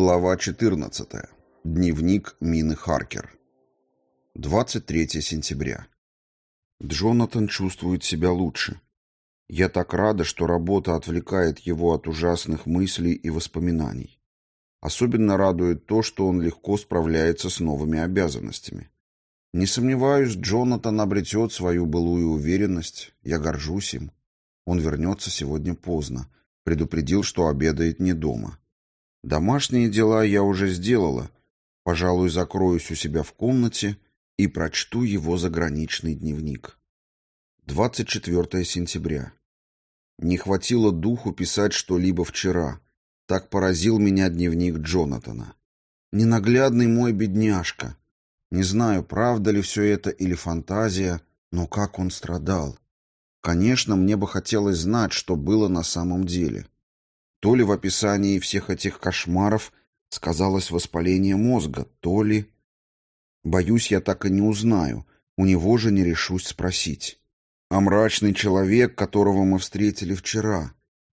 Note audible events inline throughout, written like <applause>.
Глава 14. Дневник Мины Харкер. 23 сентября. Джонатан чувствует себя лучше. Я так рада, что работа отвлекает его от ужасных мыслей и воспоминаний. Особенно радует то, что он легко справляется с новыми обязанностями. Не сомневаюсь, Джонатан обретет свою былую уверенность. Я горжусь им. Он вернется сегодня поздно. Предупредил, что обедает не дома. Домашние дела я уже сделала. Пожалуй, закроюсь у себя в комнате и прочту его заграничный дневник. 24 сентября. Не хватило духу писать что-либо вчера. Так поразил меня дневник Джонатана. Ненаглядный мой бедняжка. Не знаю, правда ли все это или фантазия, но как он страдал. Конечно, мне бы хотелось знать, что было на самом деле. То ли в описании всех этих кошмаров сказалось воспаление мозга, то ли... Боюсь, я так и не узнаю, у него же не решусь спросить. А мрачный человек, которого мы встретили вчера,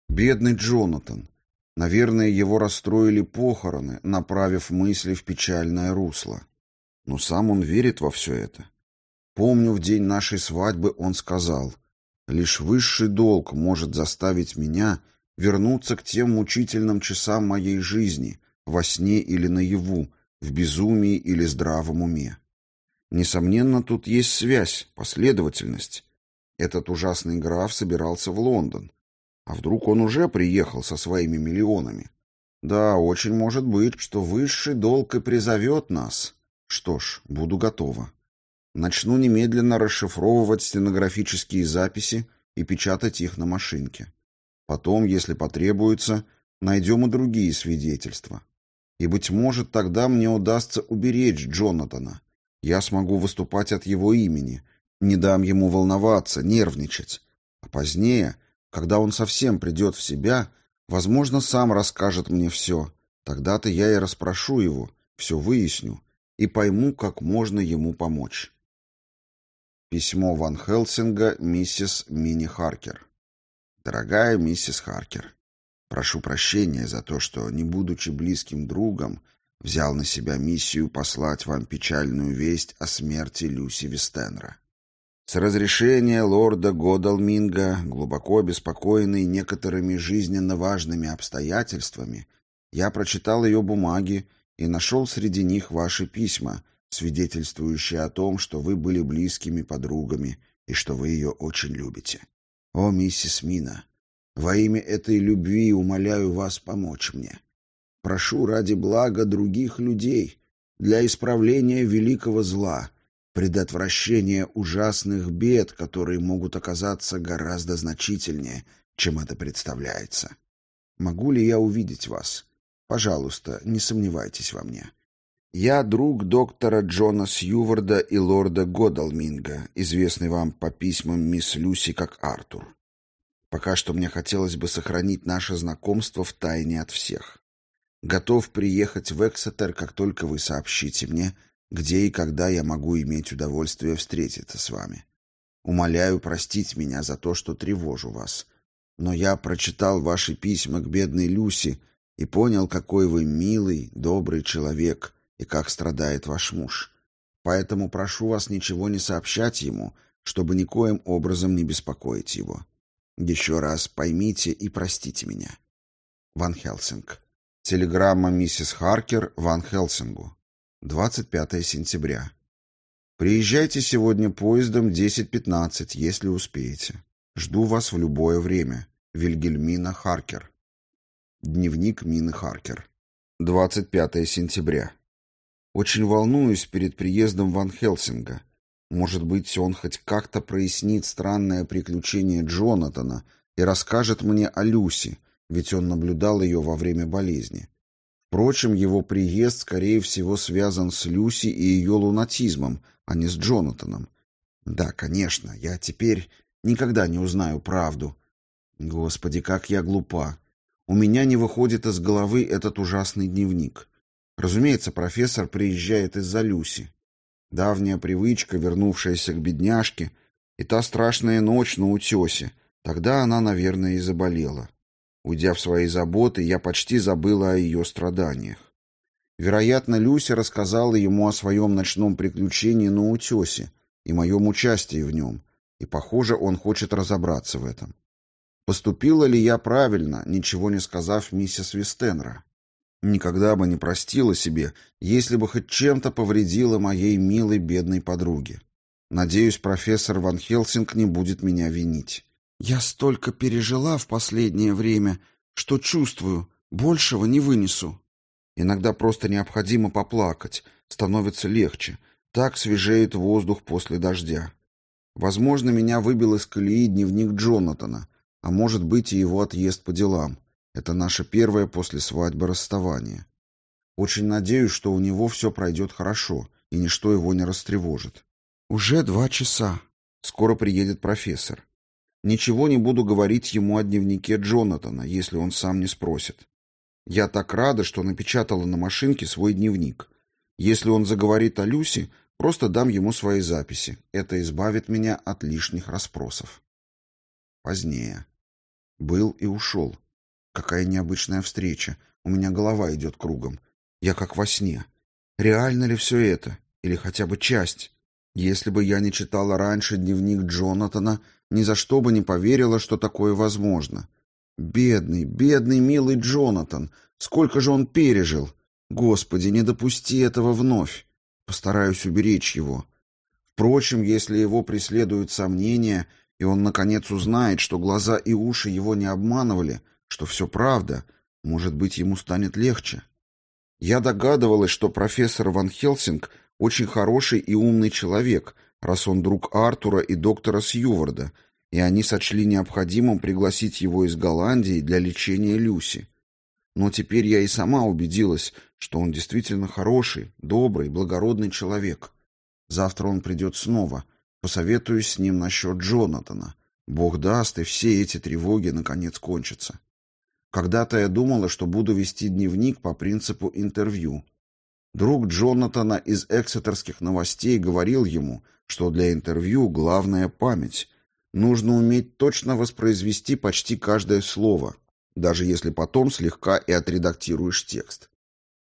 бедный Джонатан. Наверное, его расстроили похороны, направив мысли в печальное русло. Но сам он верит во все это. Помню, в день нашей свадьбы он сказал, «Лишь высший долг может заставить меня вернуться к тем мучительным часам моей жизни, во сне или наяву, в безумии или здравом уме. Несомненно, тут есть связь, последовательность. Этот ужасный граф собирался в Лондон. А вдруг он уже приехал со своими миллионами? Да, очень может быть, что высший долг и призовет нас. Что ж, буду готова. Начну немедленно расшифровывать стенографические записи и печатать их на машинке. Потом, если потребуется, найдем и другие свидетельства. И, быть может, тогда мне удастся уберечь Джонатана. Я смогу выступать от его имени, не дам ему волноваться, нервничать. А позднее, когда он совсем придет в себя, возможно, сам расскажет мне все. Тогда-то я и расспрошу его, все выясню и пойму, как можно ему помочь. Письмо Ван Хелсинга миссис Мини Харкер. Дорогая миссис Харкер, прошу прощения за то, что, не будучи близким другом, взял на себя миссию послать вам печальную весть о смерти Люси Вестенра. С разрешения лорда Годалминга, глубоко обеспокоенный некоторыми жизненно важными обстоятельствами, я прочитал ее бумаги и нашел среди них ваши письма, свидетельствующие о том, что вы были близкими подругами и что вы ее очень любите. О, миссис Мина, во имя этой любви умоляю вас помочь мне. Прошу ради блага других людей, для исправления великого зла, предотвращения ужасных бед, которые могут оказаться гораздо значительнее, чем это представляется. Могу ли я увидеть вас? Пожалуйста, не сомневайтесь во мне. Я друг доктора Джона Сьюварда и лорда Годалминга, известный вам по письмам мисс Люси как Артур. Пока что мне хотелось бы сохранить наше знакомство в тайне от всех. Готов приехать в Эксетер, как только вы сообщите мне, где и когда я могу иметь удовольствие встретиться с вами. Умоляю простить меня за то, что тревожу вас. Но я прочитал ваши письма к бедной Люси и понял, какой вы милый, добрый человек — и как страдает ваш муж. Поэтому прошу вас ничего не сообщать ему, чтобы никоим образом не беспокоить его. Еще раз поймите и простите меня. Ван Хелсинг. Телеграмма миссис Харкер Ван Хелсингу. 25 сентября. Приезжайте сегодня поездом 10.15, если успеете. Жду вас в любое время. Вильгельмина Харкер. Дневник Мины Харкер. 25 сентября. Очень волнуюсь перед приездом Ван Хелсинга. Может быть, он хоть как-то прояснит странное приключение Джонатана и расскажет мне о Люси, ведь он наблюдал ее во время болезни. Впрочем, его приезд, скорее всего, связан с Люси и ее лунатизмом, а не с Джонатаном. Да, конечно, я теперь никогда не узнаю правду. Господи, как я глупа. У меня не выходит из головы этот ужасный дневник. Разумеется, профессор приезжает из-за Люси. Давняя привычка, вернувшаяся к бедняжке, и та страшная ночь на утесе. Тогда она, наверное, и заболела. Уйдя в свои заботы, я почти забыла о ее страданиях. Вероятно, Люся рассказала ему о своем ночном приключении на утесе и моем участии в нем, и, похоже, он хочет разобраться в этом. Поступила ли я правильно, ничего не сказав миссис Вестенра? Никогда бы не простила себе, если бы хоть чем-то повредила моей милой бедной подруге. Надеюсь, профессор Ван Хелсинг не будет меня винить. Я столько пережила в последнее время, что чувствую, большего не вынесу. Иногда просто необходимо поплакать, становится легче. Так свежеет воздух после дождя. Возможно, меня выбил из колеи дневник Джонатана, а может быть и его отъезд по делам. Это наше первое после свадьбы расставание. Очень надеюсь, что у него все пройдет хорошо, и ничто его не растревожит. Уже два часа. Скоро приедет профессор. Ничего не буду говорить ему о дневнике Джонатана, если он сам не спросит. Я так рада, что напечатала на машинке свой дневник. Если он заговорит о Люси, просто дам ему свои записи. Это избавит меня от лишних расспросов. Позднее. Был и ушел. Какая необычная встреча. У меня голова идет кругом. Я как во сне. Реально ли все это? Или хотя бы часть? Если бы я не читала раньше дневник Джонатана, ни за что бы не поверила, что такое возможно. Бедный, бедный, милый Джонатан! Сколько же он пережил! Господи, не допусти этого вновь! Постараюсь уберечь его. Впрочем, если его преследуют сомнения, и он, наконец, узнает, что глаза и уши его не обманывали, что все правда, может быть, ему станет легче. Я догадывалась, что профессор Ван Хелсинг очень хороший и умный человек, раз он друг Артура и доктора Сьюварда, и они сочли необходимым пригласить его из Голландии для лечения Люси. Но теперь я и сама убедилась, что он действительно хороший, добрый, благородный человек. Завтра он придет снова. Посоветуюсь с ним насчет Джонатана. Бог даст, и все эти тревоги наконец кончатся. Когда-то я думала, что буду вести дневник по принципу интервью, Друг Джонатана из эксетерских новостей говорил ему, что для интервью главная память. Нужно уметь точно воспроизвести почти каждое слово, даже если потом слегка и отредактируешь текст.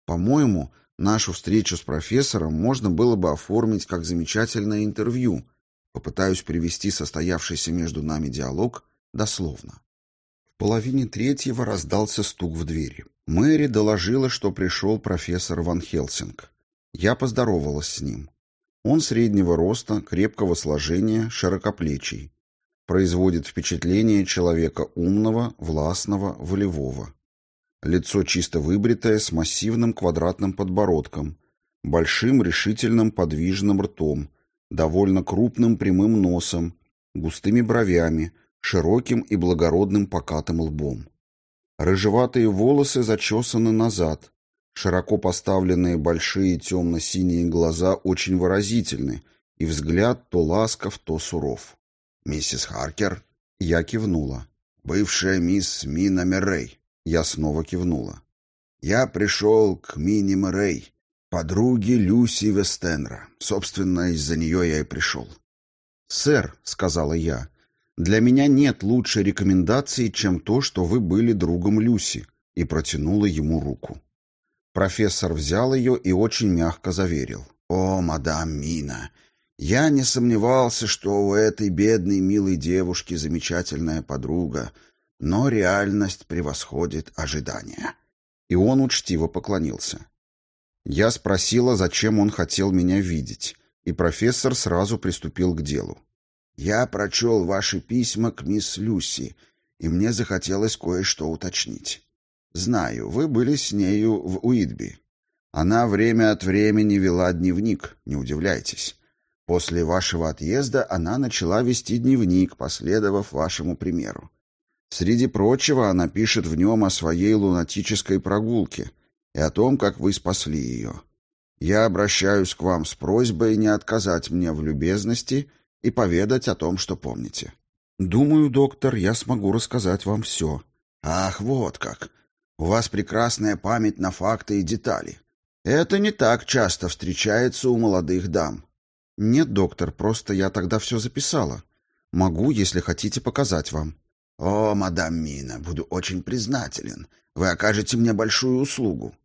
По-моему, нашу встречу с профессором можно было бы оформить как замечательное интервью. Попытаюсь привести состоявшийся между нами диалог дословно. Половине третьего раздался стук в двери. Мэри доложила, что пришел профессор Ван Хелсинг. Я поздоровалась с ним. Он среднего роста, крепкого сложения, широкоплечий. Производит впечатление человека умного, властного, волевого. Лицо чисто выбритое, с массивным квадратным подбородком, большим решительным подвижным ртом, довольно крупным прямым носом, густыми бровями, широким и благородным покатым лбом. Рыжеватые волосы зачесаны назад. Широко поставленные большие темно-синие глаза очень выразительны, и взгляд то ласков, то суров. «Миссис Харкер?» Я кивнула. «Бывшая мисс Мина Меррей». Я снова кивнула. «Я пришел к Минни Меррей, подруге Люси Вестенра. Собственно, из-за нее я и пришел». «Сэр», — сказала я, для меня нет лучшей рекомендации, чем то, что вы были другом Люси, и протянула ему руку. Профессор взял ее и очень мягко заверил. «О, мадам Мина, я не сомневался, что у этой бедной милой девушки замечательная подруга, но реальность превосходит ожидания». И он учтиво поклонился. Я спросила, зачем он хотел меня видеть, и профессор сразу приступил к делу. Я прочел ваши письма к мисс Люси, и мне захотелось кое-что уточнить. Знаю, вы были с нею в Уитби. Она время от времени вела дневник, не удивляйтесь. После вашего отъезда она начала вести дневник, последовав вашему примеру. Среди прочего, она пишет в нем о своей лунатической прогулке и о том, как вы спасли ее. Я обращаюсь к вам с просьбой не отказать мне в любезности и поведать о том, что помните. Думаю, доктор, я смогу рассказать вам все. Ах, вот как. У вас прекрасная память на факты и детали. Это не так часто встречается у молодых дам. Нет, доктор, просто я тогда все записала. Могу, если хотите, показать вам. О, мадам Мина, буду очень признателен. Вы окажете мне большую услугу.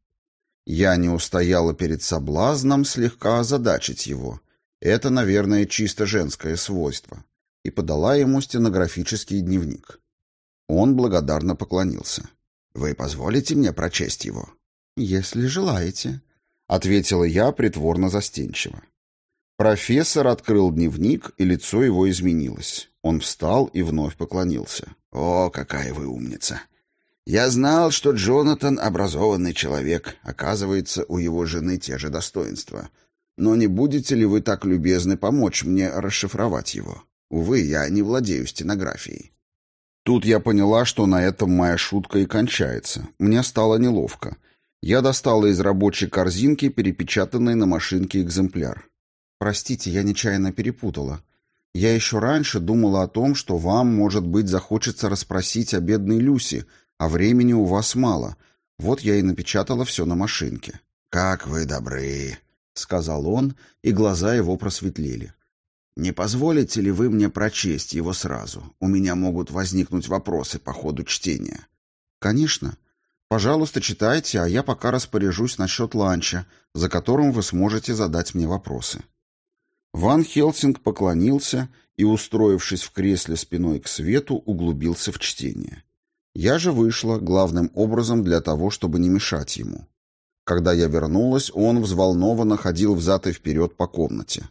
Я не устояла перед соблазном слегка озадачить его. Это, наверное, чисто женское свойство. И подала ему стенографический дневник. Он благодарно поклонился. «Вы позволите мне прочесть его?» «Если желаете», — ответила я притворно застенчиво. Профессор открыл дневник, и лицо его изменилось. Он встал и вновь поклонился. «О, какая вы умница! Я знал, что Джонатан — образованный человек. Оказывается, у его жены те же достоинства. Но не будете ли вы так любезны помочь мне расшифровать его? Увы, я не владею стенографией». Тут я поняла, что на этом моя шутка и кончается. Мне стало неловко. Я достала из рабочей корзинки перепечатанный на машинке экземпляр. «Простите, я нечаянно перепутала. Я еще раньше думала о том, что вам, может быть, захочется расспросить о бедной Люси, а времени у вас мало. Вот я и напечатала все на машинке». «Как вы добры!» — сказал он, и глаза его просветлели. «Не позволите ли вы мне прочесть его сразу? У меня могут возникнуть вопросы по ходу чтения». «Конечно. Пожалуйста, читайте, а я пока распоряжусь насчет ланча, за которым вы сможете задать мне вопросы». Ван Хелсинг поклонился и, устроившись в кресле спиной к свету, углубился в чтение. Я же вышла, главным образом для того, чтобы не мешать ему. Когда я вернулась, он взволнованно ходил взад и вперед по комнате.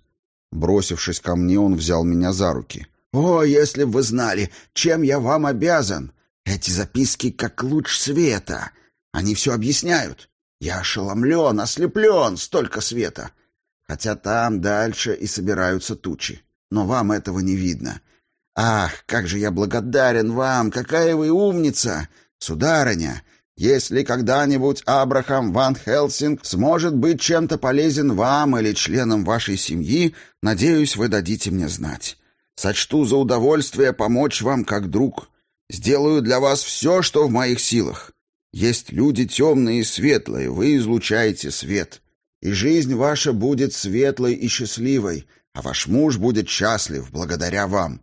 Бросившись ко мне, он взял меня за руки. «О, если бы вы знали, чем я вам обязан! Эти записки как луч света. Они все объясняют. Я ошеломлен, ослеплен, столько света. Хотя там дальше и собираются тучи. Но вам этого не видно. Ах, как же я благодарен вам! Какая вы умница! Сударыня, если когда-нибудь Абрахам Ван Хелсинг сможет быть чем-то полезен вам или членам вашей семьи, надеюсь, вы дадите мне знать. Сочту за удовольствие помочь вам как друг. Сделаю для вас все, что в моих силах. Есть люди темные и светлые, вы излучаете свет и жизнь ваша будет светлой и счастливой, а ваш муж будет счастлив благодаря вам.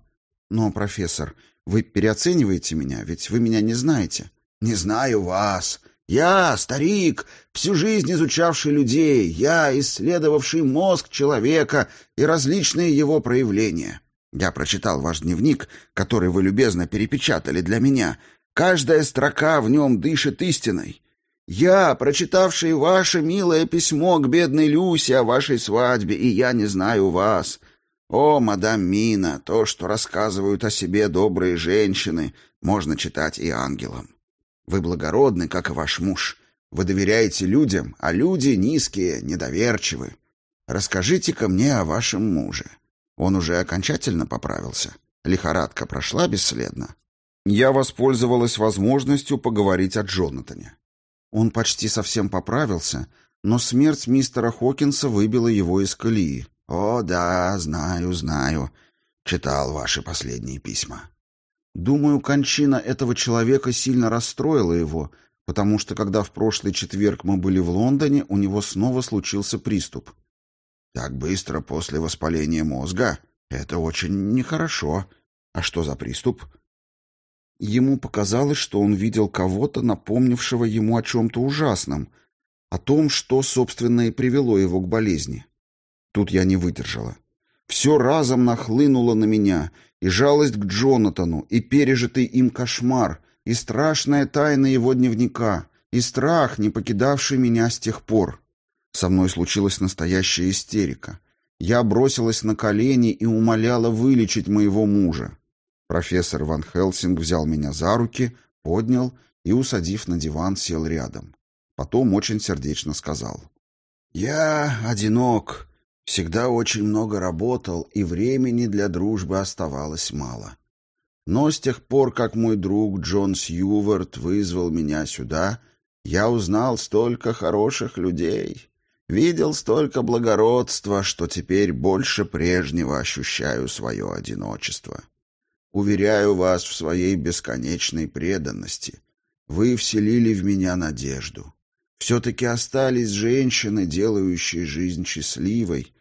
Но, профессор, вы переоцениваете меня, ведь вы меня не знаете. Не знаю вас. Я, старик, всю жизнь изучавший людей, я, исследовавший мозг человека и различные его проявления. Я прочитал ваш дневник, который вы любезно перепечатали для меня. Каждая строка в нем дышит истиной. Я, прочитавший ваше милое письмо к бедной Люсе о вашей свадьбе, и я не знаю вас. О, мадам Мина, то, что рассказывают о себе добрые женщины, можно читать и ангелам. Вы благородны, как и ваш муж. Вы доверяете людям, а люди низкие, недоверчивы. Расскажите-ка мне о вашем муже. Он уже окончательно поправился. Лихорадка прошла бесследно. Я воспользовалась возможностью поговорить о Джонатане. Он почти совсем поправился, но смерть мистера Хокинса выбила его из колеи. «О, да, знаю, знаю. Читал ваши последние письма». Думаю, кончина этого человека сильно расстроила его, потому что когда в прошлый четверг мы были в Лондоне, у него снова случился приступ. Так быстро после воспаления мозга? Это очень нехорошо. А что за приступ? Ему показалось, что он видел кого-то, напомнившего ему о чем-то ужасном, о том, что, собственно, и привело его к болезни. Тут я не выдержала. Все разом нахлынуло на меня, и жалость к Джонатану, и пережитый им кошмар, и страшная тайна его дневника, и страх, не покидавший меня с тех пор. Со мной случилась настоящая истерика. Я бросилась на колени и умоляла вылечить моего мужа. Профессор Ван Хелсинг взял меня за руки, поднял и, усадив на диван, сел рядом. Потом очень сердечно сказал. «Я одинок, всегда очень много работал, и времени для дружбы оставалось мало. Но с тех пор, как мой друг Джон Сьювард вызвал меня сюда, я узнал столько хороших людей, видел столько благородства, что теперь больше прежнего ощущаю свое одиночество». Уверяю вас в своей бесконечной преданности. Вы вселили в меня надежду. Все-таки остались женщины, делающие жизнь счастливой,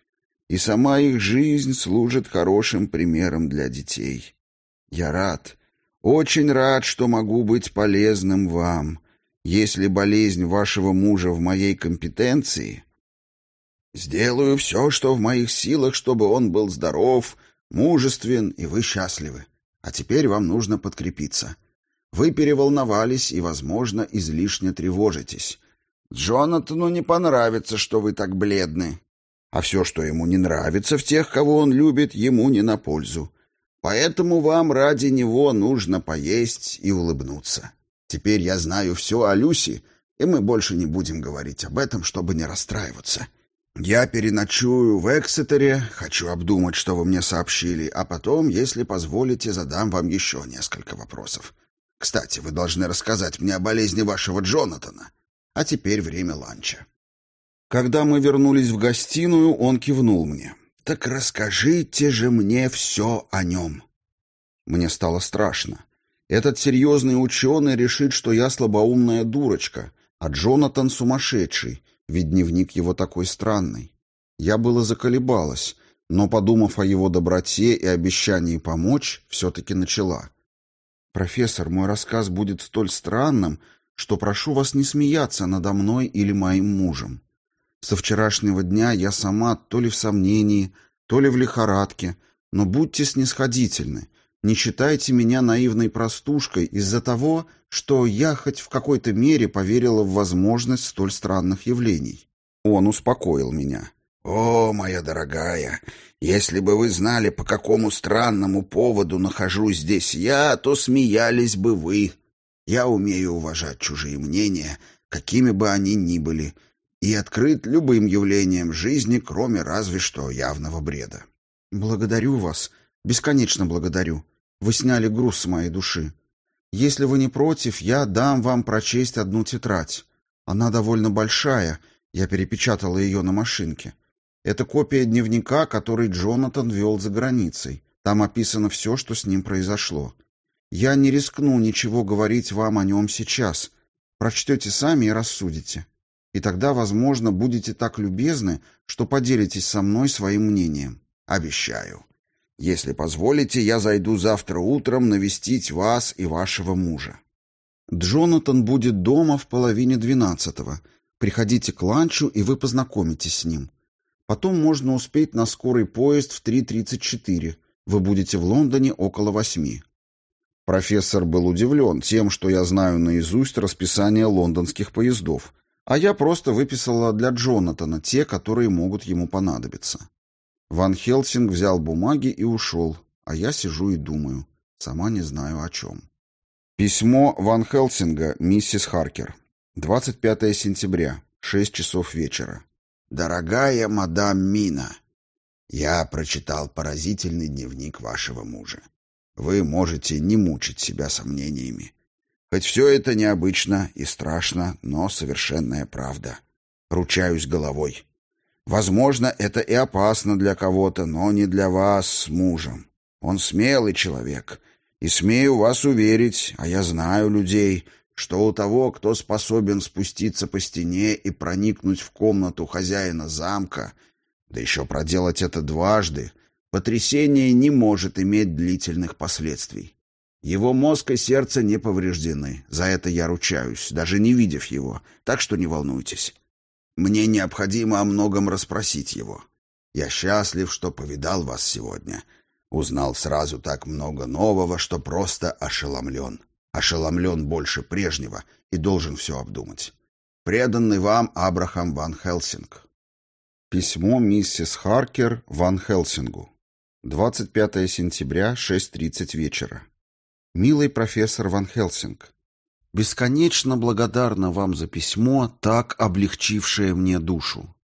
и сама их жизнь служит хорошим примером для детей. Я рад, очень рад, что могу быть полезным вам. Если болезнь вашего мужа в моей компетенции, сделаю все, что в моих силах, чтобы он был здоров, мужествен и вы счастливы. А теперь вам нужно подкрепиться. Вы переволновались и, возможно, излишне тревожитесь. Джонатану не понравится, что вы так бледны. А все, что ему не нравится в тех, кого он любит, ему не на пользу. Поэтому вам ради него нужно поесть и улыбнуться. Теперь я знаю все о Люси, и мы больше не будем говорить об этом, чтобы не расстраиваться. Я переночую в Эксетере, хочу обдумать, что вы мне сообщили, а потом, если позволите, задам вам еще несколько вопросов. Кстати, вы должны рассказать мне о болезни вашего Джонатана. А теперь время ланча. Когда мы вернулись в гостиную, он кивнул мне. «Так расскажите же мне все о нем». Мне стало страшно. Этот серьезный ученый решит, что я слабоумная дурочка, а Джонатан сумасшедший, ведь дневник его такой странный. Я было заколебалась, но, подумав о его доброте и обещании помочь, все-таки начала. «Профессор, мой рассказ будет столь странным, что прошу вас не смеяться надо мной или моим мужем. Со вчерашнего дня я сама то ли в сомнении, то ли в лихорадке, но будьте снисходительны, не считайте меня наивной простушкой из-за того, что я хоть в какой-то мере поверила в возможность столь странных явлений. Он успокоил меня. «О, моя дорогая, если бы вы знали, по какому странному поводу нахожусь здесь я, то смеялись бы вы. Я умею уважать чужие мнения, какими бы они ни были, и открыт любым явлениям жизни, кроме разве что явного бреда. Благодарю вас, бесконечно благодарю. Вы сняли груз с моей души. Если вы не против, я дам вам прочесть одну тетрадь. Она довольно большая, я перепечатала ее на машинке. Это копия дневника, который Джонатан вел за границей. Там описано все, что с ним произошло. Я не рискну ничего говорить вам о нем сейчас. Прочтете сами и рассудите и тогда, возможно, будете так любезны, что поделитесь со мной своим мнением. Обещаю. Если позволите, я зайду завтра утром навестить вас и вашего мужа. Джонатан будет дома в половине двенадцатого. Приходите к ланчу, и вы познакомитесь с ним. Потом можно успеть на скорый поезд в 3.34. Вы будете в Лондоне около восьми. Профессор был удивлен тем, что я знаю наизусть расписание лондонских поездов, а я просто выписала для Джонатана те, которые могут ему понадобиться. Ван Хелсинг взял бумаги и ушел, а я сижу и думаю, сама не знаю о чем. Письмо Ван Хелсинга, миссис Харкер. 25 сентября, 6 часов вечера. «Дорогая мадам Мина, я прочитал поразительный дневник вашего мужа. Вы можете не мучить себя сомнениями. Хоть все это необычно и страшно, но совершенная правда. Ручаюсь головой. Возможно, это и опасно для кого-то, но не для вас с мужем. Он смелый человек, и смею вас уверить, а я знаю людей, что у того, кто способен спуститься по стене и проникнуть в комнату хозяина замка, да еще проделать это дважды, потрясение не может иметь длительных последствий. Его мозг и сердце не повреждены. За это я ручаюсь, даже не видев его. Так что не волнуйтесь. Мне необходимо о многом расспросить его. Я счастлив, что повидал вас сегодня. Узнал сразу так много нового, что просто ошеломлен. Ошеломлен больше прежнего и должен все обдумать. Преданный вам Абрахам Ван Хелсинг. Письмо миссис Харкер Ван Хелсингу. 25 сентября, 6.30 вечера. Милый профессор Ван Хелсинг, бесконечно благодарна вам за письмо, так облегчившее мне душу.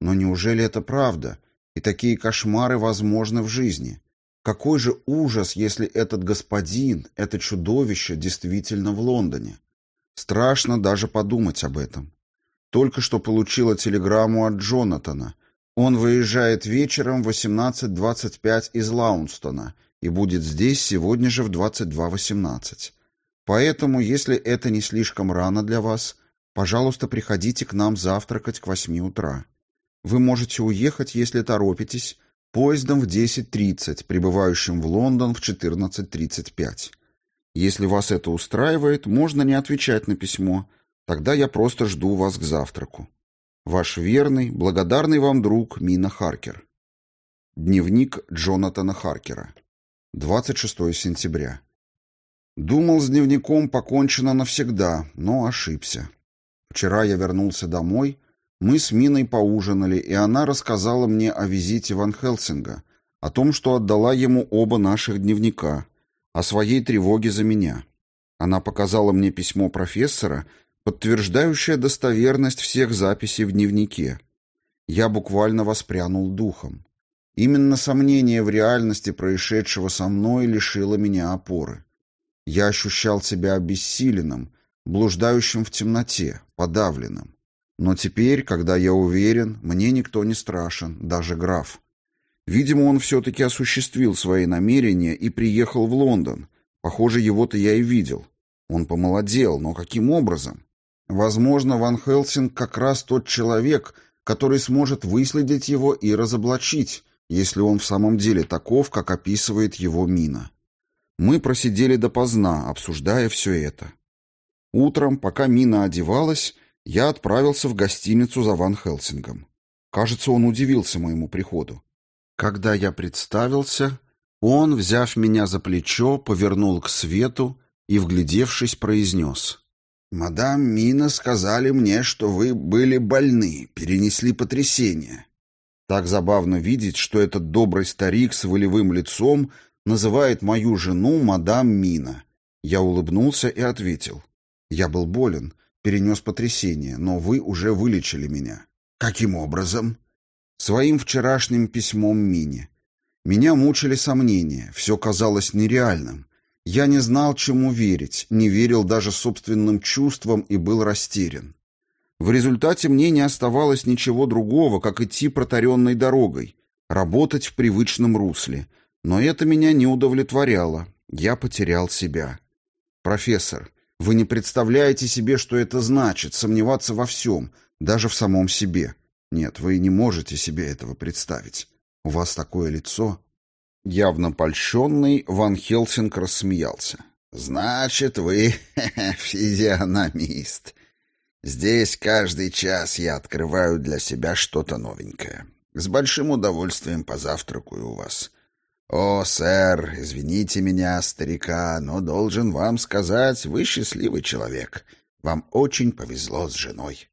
Но неужели это правда? И такие кошмары возможны в жизни? Какой же ужас, если этот господин, это чудовище действительно в Лондоне? Страшно даже подумать об этом. Только что получила телеграмму от Джонатана. Он выезжает вечером в 18.25 из Лаунстона – и будет здесь сегодня же в 22.18. Поэтому, если это не слишком рано для вас, пожалуйста, приходите к нам завтракать к 8 утра. Вы можете уехать, если торопитесь, поездом в 10.30, прибывающим в Лондон в 14.35. Если вас это устраивает, можно не отвечать на письмо. Тогда я просто жду вас к завтраку. Ваш верный, благодарный вам друг Мина Харкер. Дневник Джонатана Харкера. 26 сентября. Думал, с дневником покончено навсегда, но ошибся. Вчера я вернулся домой, мы с Миной поужинали, и она рассказала мне о визите Ван Хелсинга, о том, что отдала ему оба наших дневника, о своей тревоге за меня. Она показала мне письмо профессора, подтверждающее достоверность всех записей в дневнике. Я буквально воспрянул духом. Именно сомнение в реальности происшедшего со мной лишило меня опоры. Я ощущал себя обессиленным, блуждающим в темноте, подавленным. Но теперь, когда я уверен, мне никто не страшен, даже граф. Видимо, он все-таки осуществил свои намерения и приехал в Лондон. Похоже, его-то я и видел. Он помолодел, но каким образом? Возможно, Ван Хелсинг как раз тот человек, который сможет выследить его и разоблачить, если он в самом деле таков, как описывает его мина. Мы просидели допоздна, обсуждая все это. Утром, пока Мина одевалась, я отправился в гостиницу за Ван Хелсингом. Кажется, он удивился моему приходу. Когда я представился, он, взяв меня за плечо, повернул к свету и, вглядевшись, произнес. «Мадам Мина сказали мне, что вы были больны, перенесли потрясение». Так забавно видеть, что этот добрый старик с волевым лицом называет мою жену мадам Мина. Я улыбнулся и ответил. «Я был болен, перенес потрясение, но вы уже вылечили меня». «Каким образом?» «Своим вчерашним письмом Мине. Меня мучили сомнения, все казалось нереальным. Я не знал, чему верить, не верил даже собственным чувствам и был растерян. В результате мне не оставалось ничего другого, как идти протаренной дорогой, работать в привычном русле. Но это меня не удовлетворяло. Я потерял себя. «Профессор, вы не представляете себе, что это значит, сомневаться во всем, даже в самом себе. Нет, вы не можете себе этого представить. У вас такое лицо...» Явно польщенный, Ван Хелсинг рассмеялся. «Значит, вы <laughs> физиономист. Здесь каждый час я открываю для себя что-то новенькое. С большим удовольствием позавтракаю у вас. О, сэр, извините меня, старика, но должен вам сказать, вы счастливый человек. Вам очень повезло с женой».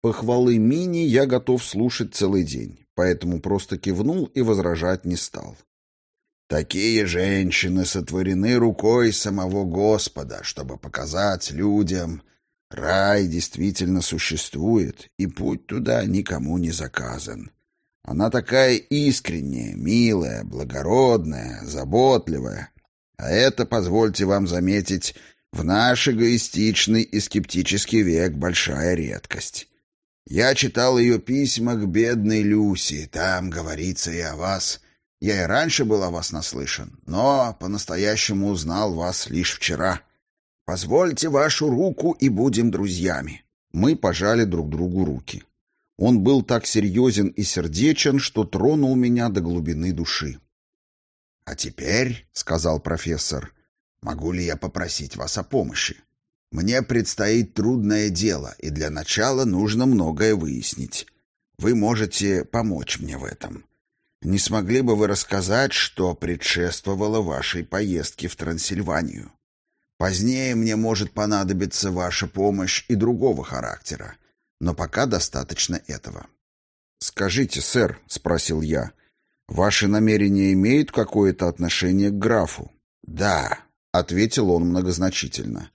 Похвалы Мини я готов слушать целый день, поэтому просто кивнул и возражать не стал. Такие женщины сотворены рукой самого Господа, чтобы показать людям, рай действительно существует, и путь туда никому не заказан. Она такая искренняя, милая, благородная, заботливая. А это, позвольте вам заметить, в наш эгоистичный и скептический век большая редкость. Я читал ее письма к бедной Люси, там говорится и о вас — я и раньше был о вас наслышан, но по-настоящему узнал вас лишь вчера. Позвольте вашу руку, и будем друзьями». Мы пожали друг другу руки. Он был так серьезен и сердечен, что тронул меня до глубины души. «А теперь, — сказал профессор, — могу ли я попросить вас о помощи? Мне предстоит трудное дело, и для начала нужно многое выяснить. Вы можете помочь мне в этом. Не смогли бы вы рассказать, что предшествовало вашей поездке в Трансильванию? Позднее мне может понадобиться ваша помощь и другого характера, но пока достаточно этого. «Скажите, сэр», — спросил я, — «ваши намерения имеют какое-то отношение к графу?» «Да», — ответил он многозначительно.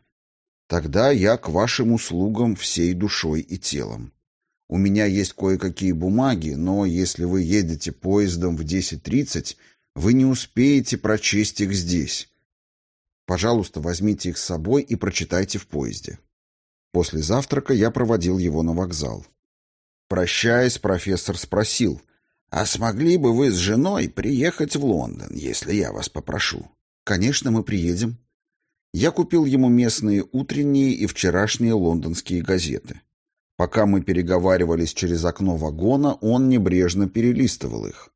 «Тогда я к вашим услугам всей душой и телом. У меня есть кое-какие бумаги, но если вы едете поездом в 10.30, вы не успеете прочесть их здесь. Пожалуйста, возьмите их с собой и прочитайте в поезде. После завтрака я проводил его на вокзал. Прощаясь, профессор спросил, «А смогли бы вы с женой приехать в Лондон, если я вас попрошу?» «Конечно, мы приедем». Я купил ему местные утренние и вчерашние лондонские газеты. Пока мы переговаривались через окно вагона, он небрежно перелистывал их.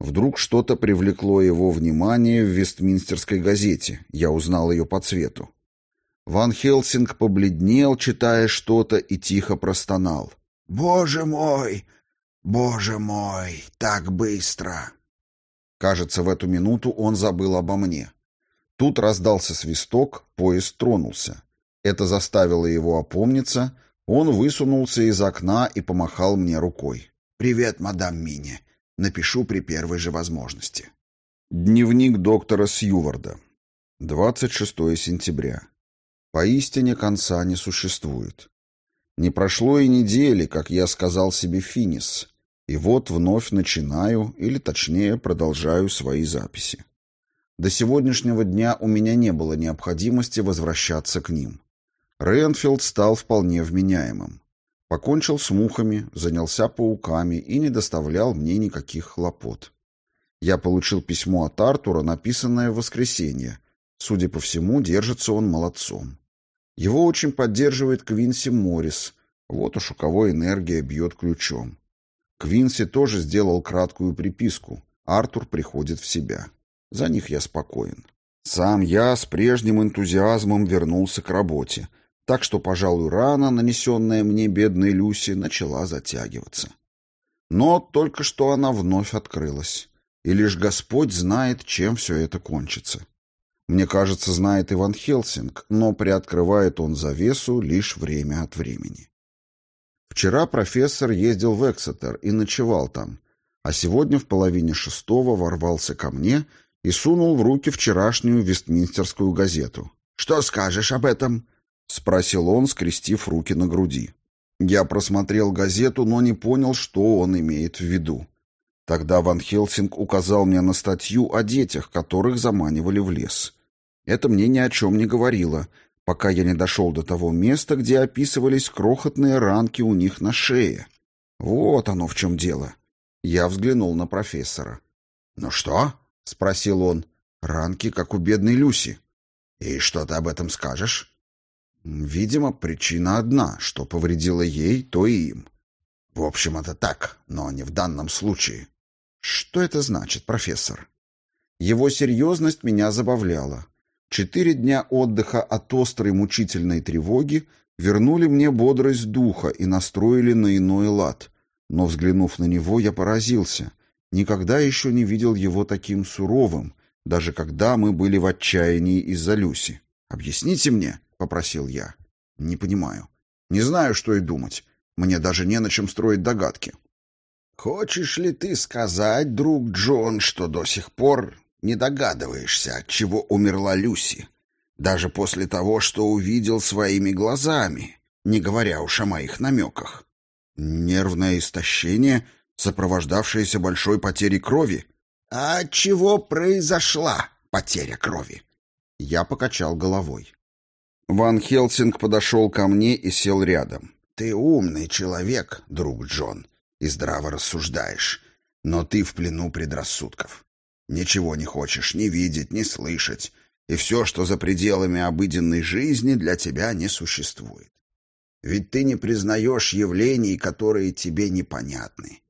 Вдруг что-то привлекло его внимание в Вестминстерской газете. Я узнал ее по цвету. Ван Хелсинг побледнел, читая что-то, и тихо простонал. «Боже мой! Боже мой! Так быстро!» Кажется, в эту минуту он забыл обо мне. Тут раздался свисток, поезд тронулся. Это заставило его опомниться. Он высунулся из окна и помахал мне рукой. «Привет, мадам Мини. Напишу при первой же возможности». Дневник доктора Сьюварда. 26 сентября. Поистине конца не существует. Не прошло и недели, как я сказал себе «финис», и вот вновь начинаю, или точнее продолжаю свои записи. До сегодняшнего дня у меня не было необходимости возвращаться к ним. Рейнфилд стал вполне вменяемым. Покончил с мухами, занялся пауками и не доставлял мне никаких хлопот. Я получил письмо от Артура, написанное в воскресенье. Судя по всему, держится он молодцом. Его очень поддерживает Квинси Моррис. Вот уж у кого энергия бьет ключом. Квинси тоже сделал краткую приписку. Артур приходит в себя. За них я спокоен. Сам я с прежним энтузиазмом вернулся к работе — так что, пожалуй, рана, нанесенная мне бедной Люси, начала затягиваться. Но только что она вновь открылась, и лишь Господь знает, чем все это кончится. Мне кажется, знает Иван Хелсинг, но приоткрывает он завесу лишь время от времени. Вчера профессор ездил в Эксетер и ночевал там, а сегодня в половине шестого ворвался ко мне и сунул в руки вчерашнюю Вестминстерскую газету. «Что скажешь об этом?» — спросил он, скрестив руки на груди. Я просмотрел газету, но не понял, что он имеет в виду. Тогда Ван Хелсинг указал мне на статью о детях, которых заманивали в лес. Это мне ни о чем не говорило, пока я не дошел до того места, где описывались крохотные ранки у них на шее. Вот оно в чем дело. Я взглянул на профессора. «Ну что?» — спросил он. «Ранки, как у бедной Люси». «И что ты об этом скажешь?» Видимо, причина одна, что повредило ей, то и им. В общем, это так, но не в данном случае. Что это значит, профессор? Его серьезность меня забавляла. Четыре дня отдыха от острой мучительной тревоги вернули мне бодрость духа и настроили на иной лад. Но, взглянув на него, я поразился. Никогда еще не видел его таким суровым, даже когда мы были в отчаянии из-за Люси. «Объясните мне», попросил я. Не понимаю. Не знаю, что и думать. Мне даже не на чем строить догадки. Хочешь ли ты сказать, друг Джон, что до сих пор не догадываешься, от чего умерла Люси, даже после того, что увидел своими глазами, не говоря уж о моих намеках? Нервное истощение, сопровождавшееся большой потерей крови. А от чего произошла потеря крови? Я покачал головой. Ван Хелсинг подошел ко мне и сел рядом. «Ты умный человек, друг Джон, и здраво рассуждаешь, но ты в плену предрассудков. Ничего не хочешь ни видеть, ни слышать, и все, что за пределами обыденной жизни, для тебя не существует. Ведь ты не признаешь явлений, которые тебе непонятны.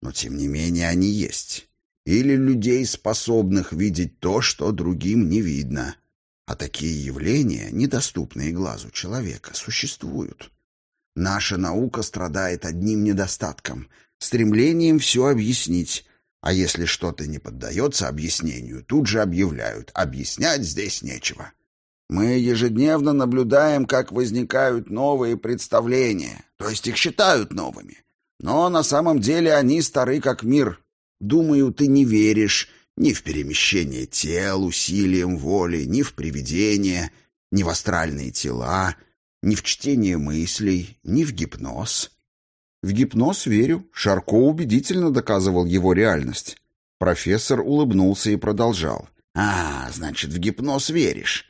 Но, тем не менее, они есть. Или людей, способных видеть то, что другим не видно. А такие явления, недоступные глазу человека, существуют. Наша наука страдает одним недостатком — стремлением все объяснить, а если что-то не поддается объяснению, тут же объявляют «объяснять здесь нечего». Мы ежедневно наблюдаем, как возникают новые представления, то есть их считают новыми. Но на самом деле они стары как мир. Думаю, ты не веришь, ни в перемещение тел усилием воли, ни в привидения, ни в астральные тела, ни в чтение мыслей, ни в гипноз. В гипноз верю. Шарко убедительно доказывал его реальность. Профессор улыбнулся и продолжал. «А, значит, в гипноз веришь.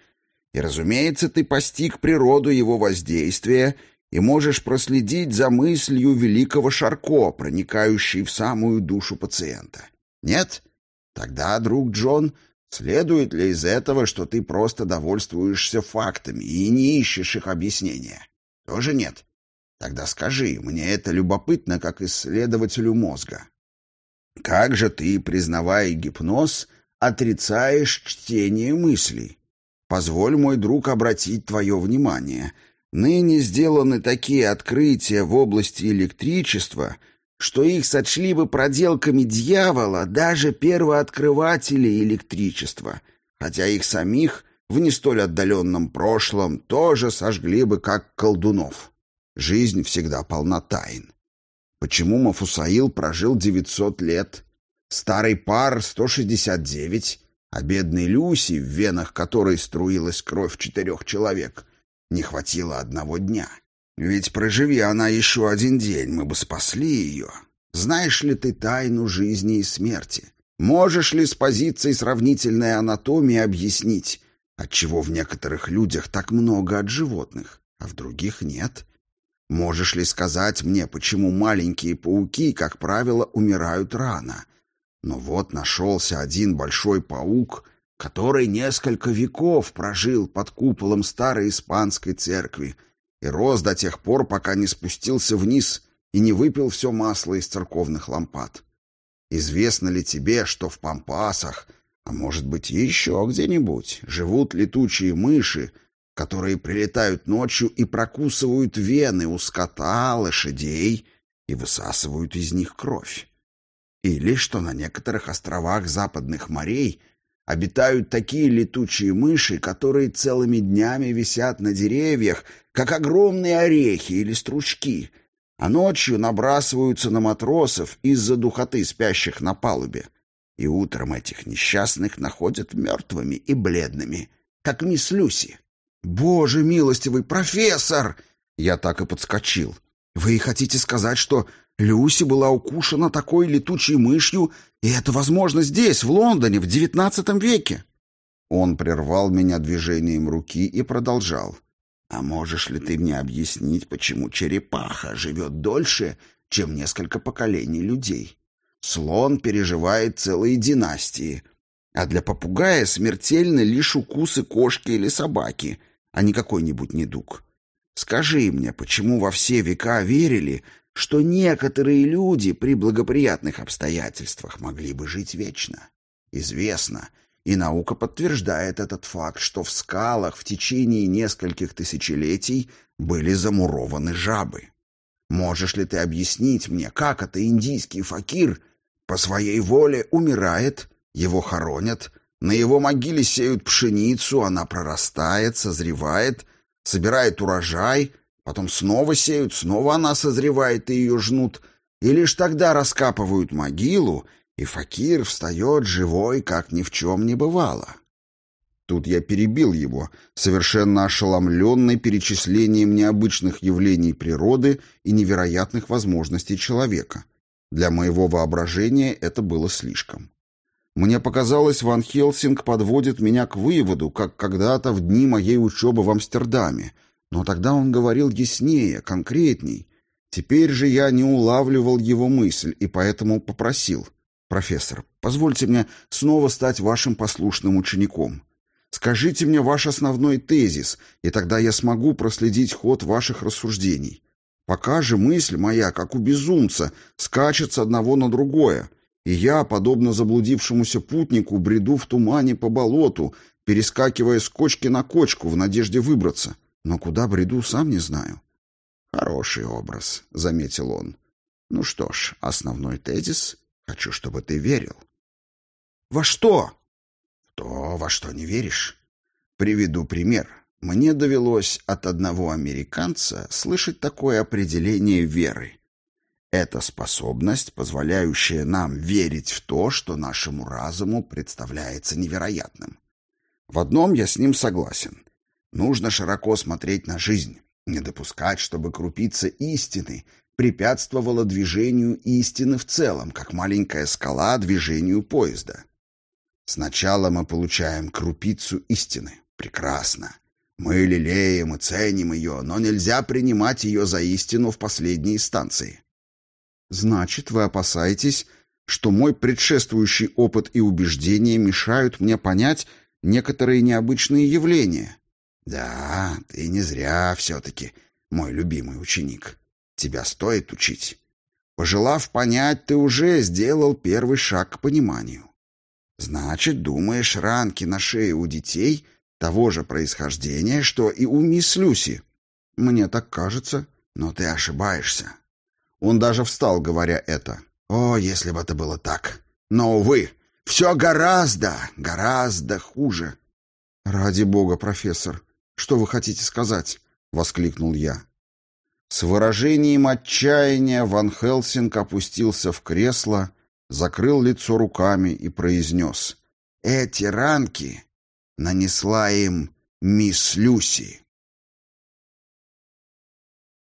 И, разумеется, ты постиг природу его воздействия и можешь проследить за мыслью великого Шарко, проникающей в самую душу пациента. Нет? Тогда, друг Джон, следует ли из этого, что ты просто довольствуешься фактами и не ищешь их объяснения? Тоже нет. Тогда скажи, мне это любопытно как исследователю мозга. Как же ты, признавая гипноз, отрицаешь чтение мыслей? Позволь, мой друг, обратить твое внимание. Ныне сделаны такие открытия в области электричества, что их сочли бы проделками дьявола даже первооткрыватели электричества, хотя их самих в не столь отдаленном прошлом тоже сожгли бы как колдунов. Жизнь всегда полна тайн. Почему Мафусаил прожил 900 лет? Старый пар — 169, а бедной Люси, в венах которой струилась кровь четырех человек, не хватило одного дня. Ведь проживи она еще один день, мы бы спасли ее. Знаешь ли ты тайну жизни и смерти? Можешь ли с позиции сравнительной анатомии объяснить, отчего в некоторых людях так много от животных, а в других нет? Можешь ли сказать мне, почему маленькие пауки, как правило, умирают рано? Но вот нашелся один большой паук, который несколько веков прожил под куполом старой испанской церкви и рос до тех пор, пока не спустился вниз и не выпил все масло из церковных лампад. Известно ли тебе, что в Пампасах, а может быть еще где-нибудь, живут летучие мыши, которые прилетают ночью и прокусывают вены у скота, лошадей и высасывают из них кровь. Или что на некоторых островах западных морей обитают такие летучие мыши, которые целыми днями висят на деревьях, как огромные орехи или стручки, а ночью набрасываются на матросов из-за духоты спящих на палубе. И утром этих несчастных находят мертвыми и бледными, как мисс Люси. «Боже милостивый, профессор!» Я так и подскочил. «Вы хотите сказать, что Люси была укушена такой летучей мышью, и это возможно здесь, в Лондоне, в девятнадцатом веке?» Он прервал меня движением руки и продолжал. «А можешь ли ты мне объяснить, почему черепаха живет дольше, чем несколько поколений людей? Слон переживает целые династии, а для попугая смертельны лишь укусы кошки или собаки — а не какой-нибудь недуг. Скажи мне, почему во все века верили, что некоторые люди при благоприятных обстоятельствах могли бы жить вечно? Известно, и наука подтверждает этот факт, что в скалах в течение нескольких тысячелетий были замурованы жабы. Можешь ли ты объяснить мне, как это индийский факир по своей воле умирает, его хоронят, на его могиле сеют пшеницу, она прорастает, созревает, собирает урожай, потом снова сеют, снова она созревает и ее жнут, и лишь тогда раскапывают могилу, и факир встает живой, как ни в чем не бывало. Тут я перебил его, совершенно ошеломленный перечислением необычных явлений природы и невероятных возможностей человека. Для моего воображения это было слишком. Мне показалось, Ван Хелсинг подводит меня к выводу, как когда-то в дни моей учебы в Амстердаме. Но тогда он говорил яснее, конкретней. Теперь же я не улавливал его мысль и поэтому попросил. «Профессор, позвольте мне снова стать вашим послушным учеником. Скажите мне ваш основной тезис, и тогда я смогу проследить ход ваших рассуждений. Пока же мысль моя, как у безумца, скачет с одного на другое» и я, подобно заблудившемуся путнику, бреду в тумане по болоту, перескакивая с кочки на кочку в надежде выбраться. Но куда бреду, сам не знаю. «Хороший образ», — заметил он. «Ну что ж, основной тезис — хочу, чтобы ты верил». «Во что?» «В то, во что не веришь. Приведу пример. Мне довелось от одного американца слышать такое определение веры. Это способность, позволяющая нам верить в то, что нашему разуму представляется невероятным. В одном я с ним согласен. Нужно широко смотреть на жизнь, не допускать, чтобы крупица истины препятствовала движению истины в целом, как маленькая скала движению поезда. Сначала мы получаем крупицу истины. Прекрасно. Мы лелеем и ценим ее, но нельзя принимать ее за истину в последней инстанции. Значит, вы опасаетесь, что мой предшествующий опыт и убеждения мешают мне понять некоторые необычные явления. Да, ты не зря все-таки мой любимый ученик. Тебя стоит учить. Пожелав понять, ты уже сделал первый шаг к пониманию. Значит, думаешь, ранки на шее у детей Того же происхождения, что и у мисс Люси. Мне так кажется, но ты ошибаешься. Он даже встал, говоря это. О, если бы это было так. Но, увы, все гораздо, гораздо хуже. Ради бога, профессор, что вы хотите сказать? Воскликнул я. С выражением отчаяния Ван Хелсинг опустился в кресло, закрыл лицо руками и произнес. «Эти ранки нанесла им мисс Люси».